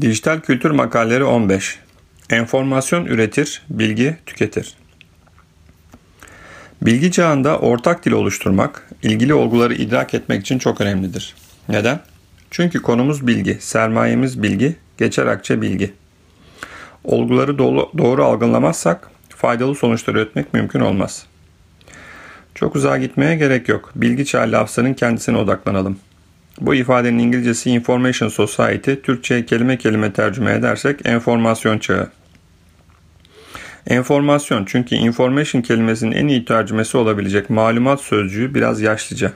Dijital Kültür Makaleleri 15 Enformasyon üretir, bilgi tüketir. Bilgi çağında ortak dil oluşturmak, ilgili olguları idrak etmek için çok önemlidir. Neden? Çünkü konumuz bilgi, sermayemiz bilgi, geçer akçe bilgi. Olguları doğru, doğru algılamazsak faydalı sonuçlar üretmek mümkün olmaz. Çok uzağa gitmeye gerek yok. Bilgi çağı lafzının kendisine odaklanalım. Bu ifadenin İngilizcesi Information Society, Türkçe'ye kelime kelime tercüme edersek enformasyon çağı. Enformasyon çünkü information kelimesinin en iyi tercümesi olabilecek malumat sözcüğü biraz yaşlıca.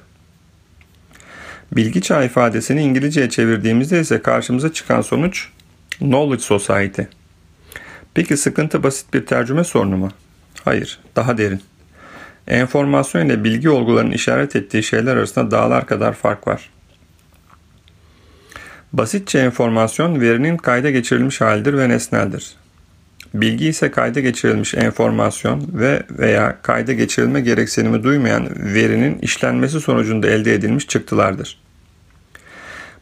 Bilgi çağı ifadesini İngilizceye çevirdiğimizde ise karşımıza çıkan sonuç Knowledge Society. Peki sıkıntı basit bir tercüme sorunu mu? Hayır, daha derin. Enformasyon ile bilgi olgularının işaret ettiği şeyler arasında dağlar kadar fark var. Basitçe enformasyon verinin kayda geçirilmiş halidir ve nesneldir. Bilgi ise kayda geçirilmiş enformasyon ve veya kayda geçirilme gereksinimi duymayan verinin işlenmesi sonucunda elde edilmiş çıktılardır.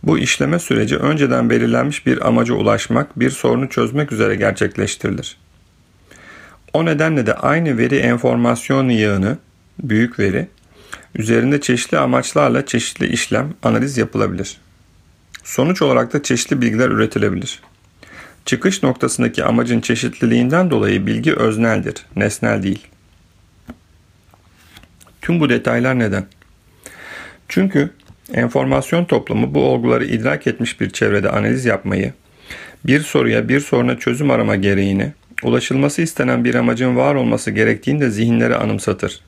Bu işleme süreci önceden belirlenmiş bir amaca ulaşmak, bir sorunu çözmek üzere gerçekleştirilir. O nedenle de aynı veri enformasyon yığını, büyük veri, üzerinde çeşitli amaçlarla çeşitli işlem, analiz yapılabilir. Sonuç olarak da çeşitli bilgiler üretilebilir. Çıkış noktasındaki amacın çeşitliliğinden dolayı bilgi özneldir, nesnel değil. Tüm bu detaylar neden? Çünkü enformasyon toplumu bu olguları idrak etmiş bir çevrede analiz yapmayı, bir soruya bir soruna çözüm arama gereğini, ulaşılması istenen bir amacın var olması gerektiğini de zihinlere anımsatır.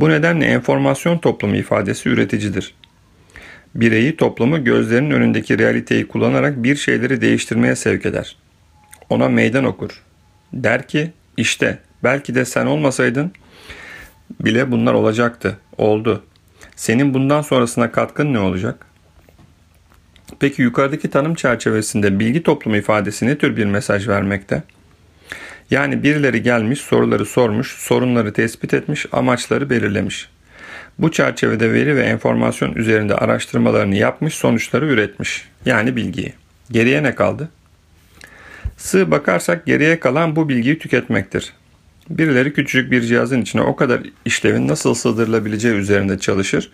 Bu nedenle enformasyon toplumu ifadesi üreticidir bireyi toplumu gözlerinin önündeki realiteyi kullanarak bir şeyleri değiştirmeye sevk eder. Ona meydan okur. Der ki işte belki de sen olmasaydın bile bunlar olacaktı. Oldu. Senin bundan sonrasına katkın ne olacak? Peki yukarıdaki tanım çerçevesinde bilgi toplumu ifadesi ne tür bir mesaj vermekte? Yani birileri gelmiş, soruları sormuş, sorunları tespit etmiş, amaçları belirlemiş. Bu çerçevede veri ve enformasyon üzerinde araştırmalarını yapmış, sonuçları üretmiş. Yani bilgiyi. Geriye ne kaldı? Sığ bakarsak geriye kalan bu bilgiyi tüketmektir. Birileri küçücük bir cihazın içine o kadar işlevin nasıl sığdırılabileceği üzerinde çalışır.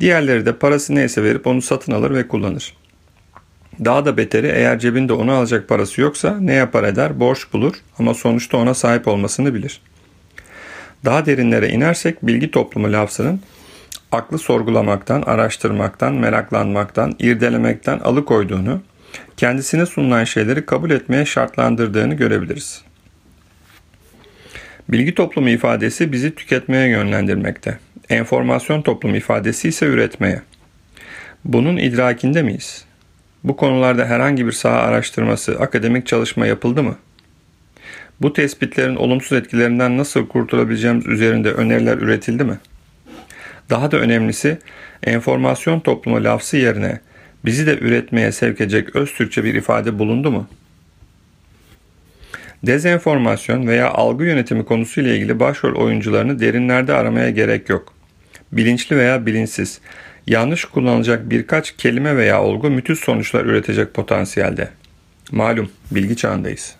Diğerleri de parası neyse verip onu satın alır ve kullanır. Daha da beteri eğer cebinde onu alacak parası yoksa ne yapar eder borç bulur ama sonuçta ona sahip olmasını bilir.'' Daha derinlere inersek bilgi toplumu lafzının aklı sorgulamaktan, araştırmaktan, meraklanmaktan, irdelemekten alıkoyduğunu, kendisine sunulan şeyleri kabul etmeye şartlandırdığını görebiliriz. Bilgi toplumu ifadesi bizi tüketmeye yönlendirmekte. Enformasyon toplumu ifadesi ise üretmeye. Bunun idrakinde miyiz? Bu konularda herhangi bir saha araştırması, akademik çalışma yapıldı mı? Bu tespitlerin olumsuz etkilerinden nasıl kurtulabileceğimiz üzerinde öneriler üretildi mi? Daha da önemlisi enformasyon toplumu lafzı yerine bizi de üretmeye sevk edecek öz Türkçe bir ifade bulundu mu? Dezenformasyon veya algı yönetimi konusuyla ilgili başrol oyuncularını derinlerde aramaya gerek yok. Bilinçli veya bilinçsiz, yanlış kullanılacak birkaç kelime veya olgu müthiş sonuçlar üretecek potansiyelde. Malum bilgi çağındayız.